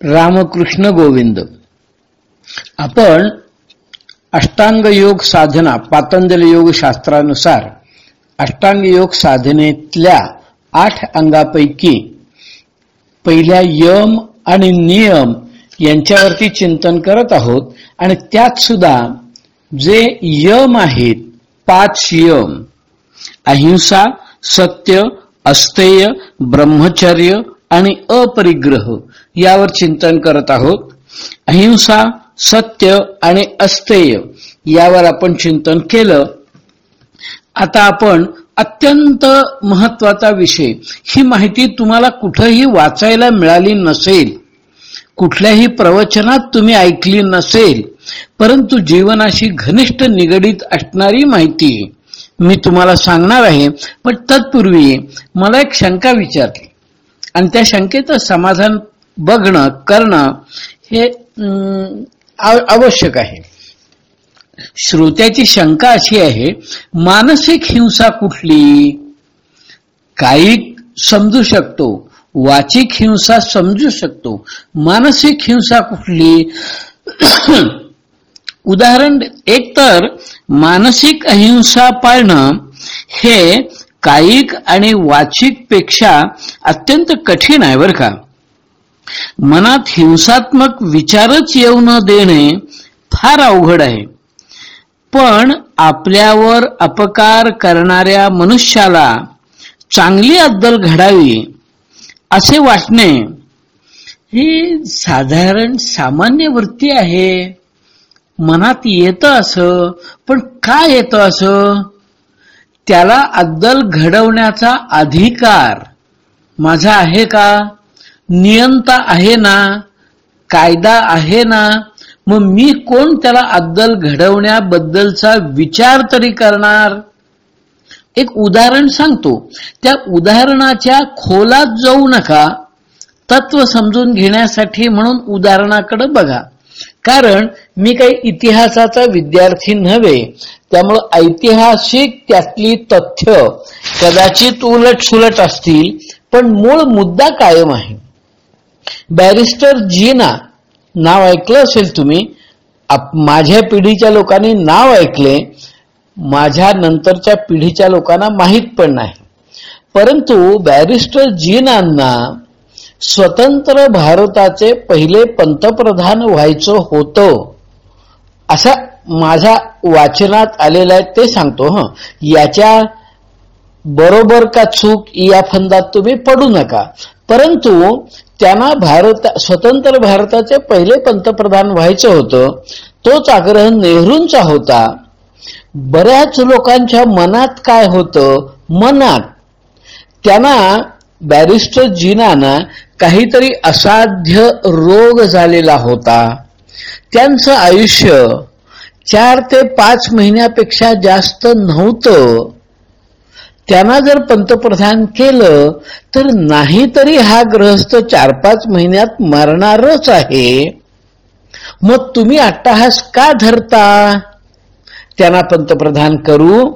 रामकृष्ण गोविंद. आपण अष्टांग योग साधना पातंजल योग शास्त्रानुसार अष्टांग योग साधनेतल्या आठ अंगापैकी पहिल्या यम आणि नियम यांच्यावरती चिंतन करत आहोत आणि त्यात सुद्धा जे यम आहेत पाच यम अहिंसा सत्य अस्तेय ब्रह्मचर्य आणि अपरिग्रह यावर चिंतन करत आहोत. अहिंसा सत्य आणि अस्तेय यावर आपण चिंतन केलं. आता आपण अत्यंत महत्त्वाचा विषय. ही माहिती तुम्हाला कुठंही वाचायला मिळाली नसेल कुठल्याही प्रवचनात तुम्ही ऐकली नसेल परंतु जीवनाशी घनिष्ठ निगडीत असणारी माहिती मी तुम्हाला सांगणार आहे पण तत्पूर्वी मला एक शंका विचारली. आणि त्या शंकेचं समाधान बघणं करणं हे आवश्यक आहे. श्रोत्याची शंका अशी आहे मानसिक हिंसा कुठली? काही समजू शकतो वाचिक हिंसा समजू शकतो. मानसिक हिंसा कुठली? उदाहरण एकतर मानसिक अहिंसा पाळणं हे कायिक आणि वाचिकपेक्षा अत्यंत कठीण आहे बर का. मनात हिंसात्मक विचारच येऊ न देणे फार अवघड आहे. पण आपल्यावर अपकार करणाऱ्या मनुष्याला चांगली अद्दल घडावी असे वाटणे ही साधारण सामान्य वृत्ती आहे. मनात येतं असं पण का येतं असं? त्याला अद्दल घडवण्याचा अधिकार माझा आहे का? नियंता आहे ना कायदा आहे ना मग मी कोण त्याला अद्दल घडवण्याबद्दलचा विचार तरी करणार? एक उदाहरण सांगतो. त्या उदाहरणाच्या खोलात जाऊ नका. तत्व समजून घेण्यासाठी म्हणून उदाहरणाकडे बघा. कारण मी काही इतिहासाचा विद्यार्थी नव्हे. त्यामुळं ऐतिहासिक त्यातली तथ्य कदाचित उलट सुलट असतील पण मूळ मुद्दा कायम आहे. बॅरिस्टर जीना नाव ऐकलं असेल तुम्ही माझ्या पिढीच्या लोकांनी नाव ऐकले माझ्या नंतरच्या पिढीच्या लोकांना माहीत पण नाही. परंतु बॅरिस्टर जीनांना स्वतंत्र भारताचे पहिले पंतप्रधान व्हायचं होतं. असा माझ्या वाचनात आलेलं आहे ते सांगतो ह. याच्या बरोबर का चूक या फंदात तुम्ही पडू नका. परंतु त्यांना भारत स्वतंत्र भारताचे पहिले पंतप्रधान व्हायचं होतं तोच आग्रह नेहरूंचा होता. बऱ्याच लोकांच्या मनात काय होतं? मनात. त्यांना बॅरिस्टर जीनाना काहीतरी असाध्य रोग झालेला होता. त्यांचं आयुष्य चार ते पाच महिन्यापेक्षा जास्त नव्हतं. त्यांना जर पंतप्रधान केलं तर नाही तरी हा ग्रहस्थ चार पाच महिन्यात मरणारच आहे. मग तुम्ही अट्टहास का धरता? त्यांना पंतप्रधान करू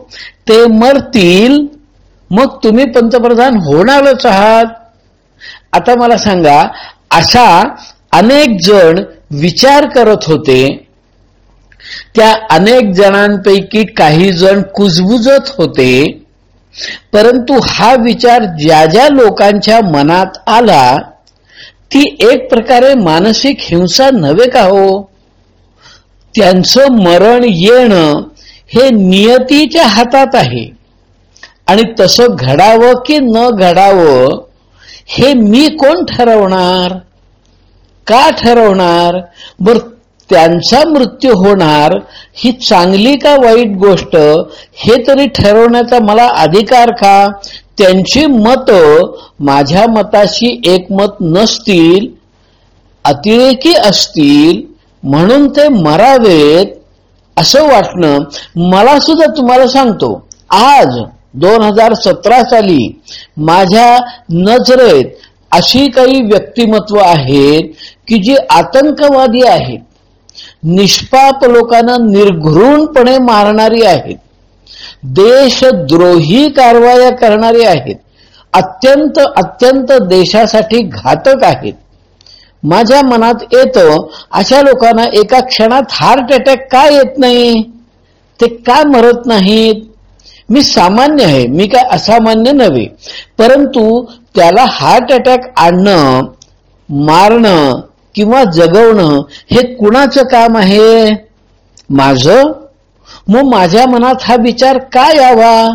ते मरतील मग तुम्ही पंतप्रधान होणारच आहात. आता मला सांगा अशा अनेक जण विचार करत होते. त्या अनेक जणांपैकी काही जण कुजबुजत होते. परंतु हा विचार ज्या ज्या लोकांच्या मनात आला ती एक प्रकारे मानसिक हिंसा नव्हे का हो? त्यांचं मरण येणं हे नियतीच्या हातात आहे. आणि तसं घडावं की न घडावं हे मी कोण ठरवणार? का ठरवणार? बर त्यांचा मृत्यू होणार ही चांगली का वाईट गोष्ट हे तरी ठरवण्याचा मला अधिकार का? त्यांची मत माझ्या मताशी एकमत नसतील अतिरेकी असतील म्हणून ते मरावेत असं वाटणं मला सुद्धा तुम्हाला सांगतो. आज दोन हजार सतरा साली माझ्या नजरेत अशी काही व्यक्तिमत्व आहेत की जी आतंकवादी आहेत. निष्पाप लोकांना निर्घृणपणे मारणारी आहेत. देशद्रोही कारवाया करणारी आहेत. अत्यंत अत्यंत देशासाठी घातक आहेत. माझ्या मनात येतं अशा लोकांना एका क्षणात हार्ट अटॅक का येत नाही? ते का मरत नाहीत? मी सामान्य आहे मी काय असामान्य नव्हे. परंतु त्याला हार्ट अटॅक आणणं मारणं किंवा जगवणं हे कुणाचं काम आहे? माझं? मग माझ्या मनात हा विचार का यावा?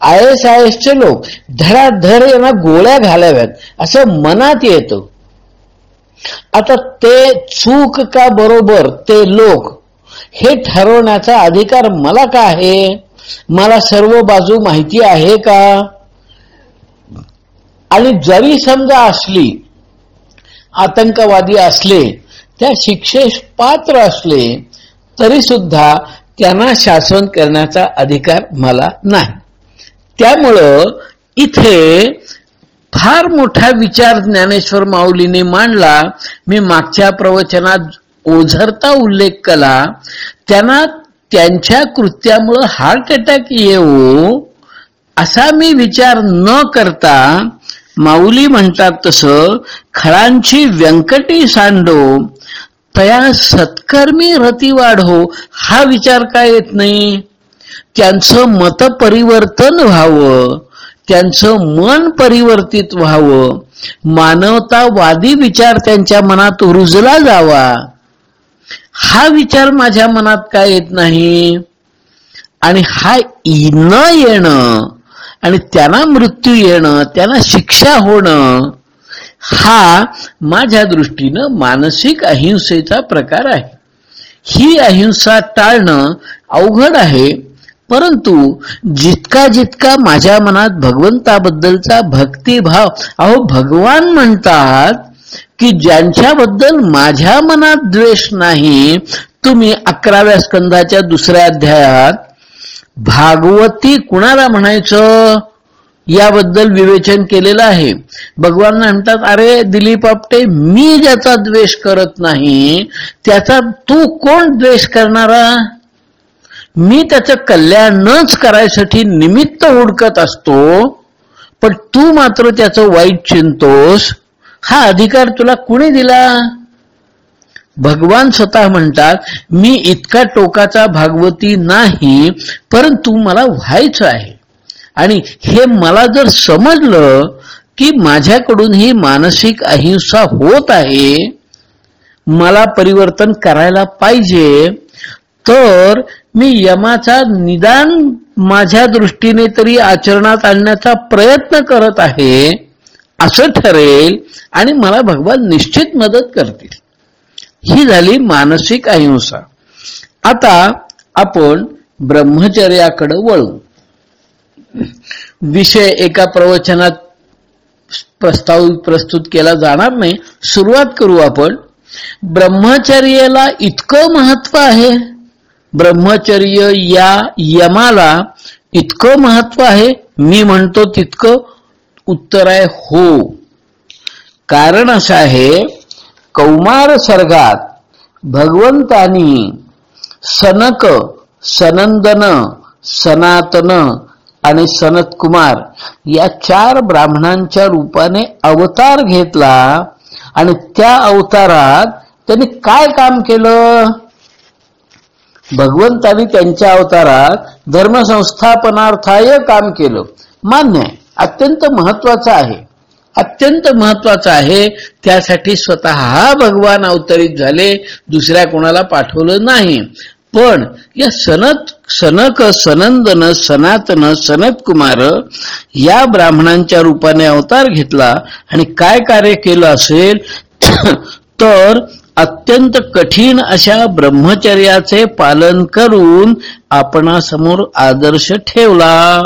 आय एस आय एसचे लोक धडाधड यांना गोळ्या घालाव्यात असं मनात येतं. आता ते चूक का बरोबर ते लोक हे ठरवण्याचा अधिकार मला का आहे? मला सर्व बाजू माहिती आहे का? आणि जरी समजा असली आतंकवादी असले त्या शिक्षेस पात्र असले तरी सुद्धा त्यांना शासन करण्याचा अधिकार मला नाही. त्यामुळं इथे फार मोठा विचार ज्ञानेश्वर माऊलीने मांडला. मी मागच्या प्रवचनात ओझरता उल्लेख केला. त्यांना त्यांच्या कृत्यामुळं हार्ट अटॅक येऊ असा मी विचार न करता माऊली म्हणतात तसं खळांची व्यंकटी सांडो तया सत्कर्मी रती वाढो हा विचार काय येत नाही? त्यांचं मत परिवर्तन व्हावं त्यांचं मन परिवर्तित व्हावं. मानवतावादी विचार त्यांच्या मनात रुजला जावा. हा विचार माझ्या मनात काय येत नाही? आणि हा न येणं आणि त्यांना मृत्यू येणं त्यांना शिक्षा होणं हा माझ्या दृष्टीनं मानसिक अहिंसेचा प्रकार आहे. ही अहिंसा टाळणं अवघड आहे परंतु जितका जितका माझ्या मनात भगवंताबद्दलचा भक्तिभाव अहो भगवान म्हणतात की ज्यांच्याबद्दल माझ्या मनात द्वेष नाही तुम्ही अकराव्या स्कंदाच्या दुसऱ्या अध्यायात भागवती कुणाला म्हणायचं? याबद्दल विवेचन केलेलं आहे. भगवान म्हणतात अरे दिलीप आपटे मी ज्याचा द्वेष करत नाही त्याचा तू कोण द्वेष करणारा? मी त्याचं कल्याणच करायसाठी निमित्त हुडकत असतो पण तू मात्र त्याचं वाईट चिंतोस. हा अधिकार तुला कुणी दिला? भगवान स्वतः म्हणतात मी इतका टोकाचा भागवती नाही परंतु मला व्हायचं आहे. आणि हे मला जर समजलं की माझ्याकडून ही मानसिक अहिंसा होत आहे मला परिवर्तन करायला पाहिजे तर मी यमाचा निदान माझ्या दृष्टीने तरी आचरणात आणण्याचा प्रयत्न करत आहे असं ठरेल आणि मला भगवान निश्चित मदत करतील. ही झाली मानसिक अहिंसा. आता आपण ब्रह्मचर्याकडे वळू. विषय एका प्रवचनात प्रस्ताव प्रस्तुत केला जाणार नाही. सुरुवात करू आपण. ब्रह्मचर्याला इतकं महत्त्व आहे. ब्रह्मचर्य या यमाला इतकं महत्त्व आहे. मी म्हणतो तितकं उत्तर आहे हो. कारण असं आहे कौमार सर्गात भगवंतानी सनक सनंदन सनातन आणि सनत कुमार या चार ब्राह्मणांच्या रूपाने अवतार घेतला आणि त्या अवतारात त्यांनी काय काम केलं? भगवंतानी त्यांच्या अवतारात धर्मसंस्थापनार्थाय काम केलं. मान्य आहे. अत्यंत महत्वाचं आहे. अत्यंत महत्वाचं आहे. त्यासाठी स्वतः भगवान अवतरित झाले. दुसऱ्या कोणाला पाठवलं नाही. पण या सनत सनक सनंदन सनातन सनत कुमार या ब्राह्मणांच्या रूपाने अवतार घेतला आणि काय कार्य केलं असेल? तर अत्यंत कठीण अशा ब्रह्मचर्याचे पालन करून आपणासमोर आदर्श ठेवला.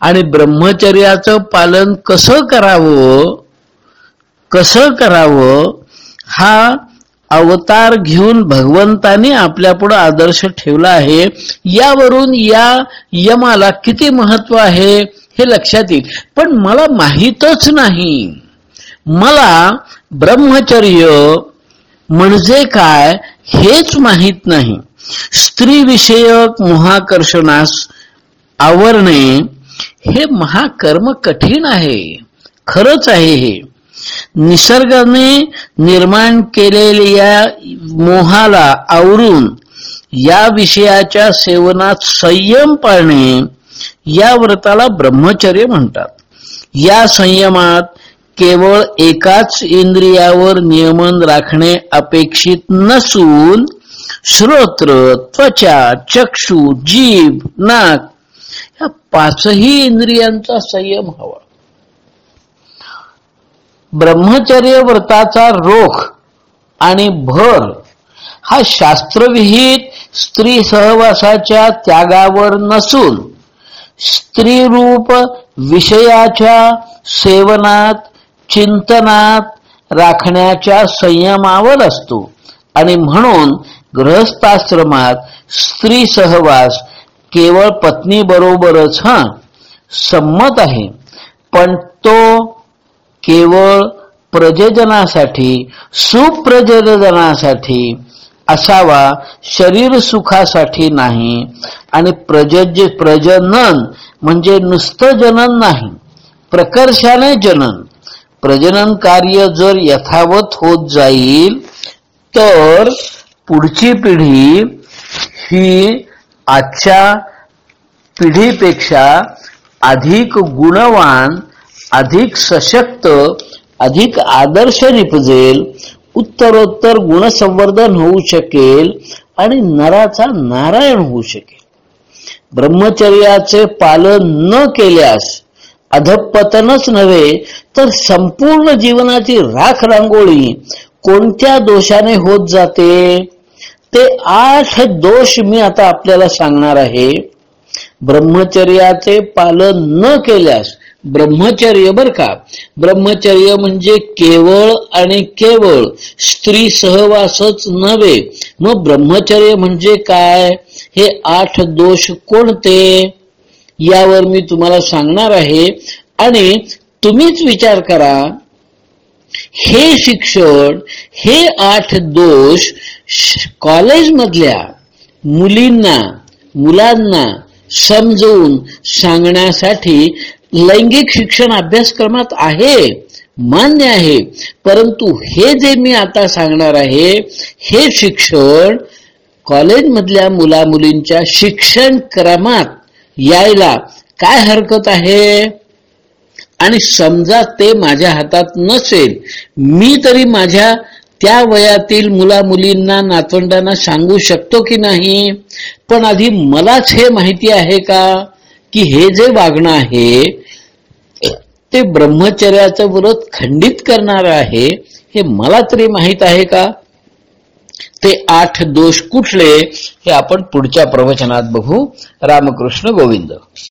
आणि ब्रह्मचर्याचं पालन कसं करावं कसं करावं हा अवतार घेऊन भगवंताने आपल्यापुढे आदर्श ठेवला आहे. यावरून या यमाला किती महत्त्व आहे हे लक्षात येईल. पण मला माहीतच नाही. मला ब्रह्मचर्य म्हणजे काय हेच माहीत नाही. स्त्री विषयक मोहाकर्षणास आवरणे हे महाकर्म कठीण आहे. खरंच आहे हे. निसर्गाने निर्माण केलेल्या मोहाला आवरून या विषयाच्या सेवनात संयम पाळणे या व्रताला ब्रह्मचर्य म्हणतात. या संयमात केवळ एकाच इंद्रियावर नियमन राखणे अपेक्षित नसून श्रोत्र त्वचा चक्षु जीभ नाक या पाचही इंद्रियांचा संयम हवा. ब्रह्मचर्य व्रताचा रोख आणि भर हा शास्त्रविहित स्त्री सहवासाच्या त्यागावर नसून स्त्रीरूप विषयाच्या सेवनात चिंतनात राखण्याच्या संयमावर असतो. आणि म्हणून गृहस्थाश्रमात स्त्री सहवास केवळ पत्नी बरोबरच हा संमत आहे. पण तो केवळ प्रजजनासाठी सुप्रजजनासाठी असावा शरीर सुखासाठी नाही. आणि प्रजज प्रजनन म्हणजे नुसतं जनन नाही प्रकर्षाने जनन. प्रजनन कार्य जर यथावत होत जाईल तर पुढची पिढी ही आजच्या पिढीपेक्षा अधिक गुणवान अधिक सशक्त अधिक आदर्श निपजेल उत्तरोत्तर गुणसंवर्धन होऊ शकेल आणि नराचा नारायण होऊ शकेल. ब्रह्मचर्याचे पालन न केल्यास अधपतनच नव्हे तर संपूर्ण जीवनाची राख रांगोळी कोणत्या दोषाने होत जाते? ते आठ दोष मी आता आपल्याला सांगणार आहे. ब्रह्मचर्याचे पालन न केल्यास ब्रह्मचर्य बर का? ब्रह्मचर्य म्हणजे केवळ आणि केवळ स्त्री सहवासच नव्हे. मग ब्रह्मचर्य म्हणजे काय? हे आठ दोष कोणते? यावर मी तुम्हाला सांगणार आहे. आणि तुम्हीच विचार करा. हे शिक्षण हे आठ दोष कॉलेजमधल्या मुलींना मुलांना समजवून सांगण्यासाठी लैंगिक शिक्षण अभ्यासक्रमात आहे मान्य आहे. परंतु हे जे मी आता सांगणार आहे हे शिक्षण कॉलेजमधल्या मुला मुलींच्या शिक्षण क्रमात यायला काय हरकत आहे? आणि समजा ते माझ्या हातात नसेल मी तरी माझ्या त्या वयातील मुला मुलींना नातवंडांना सांगू शकतो की नाही? पण आधी मलाच हे माहिती आहे का? की हे जे वागणं आहे ते ब्रह्मचर्याचं व्रत खंडित करणार आहे हे मला तरी माहीत आहे का? ते आठ दोष कुठले? हे आपण पुढच्या प्रवचनात बघू. रामकृष्ण गोविंद.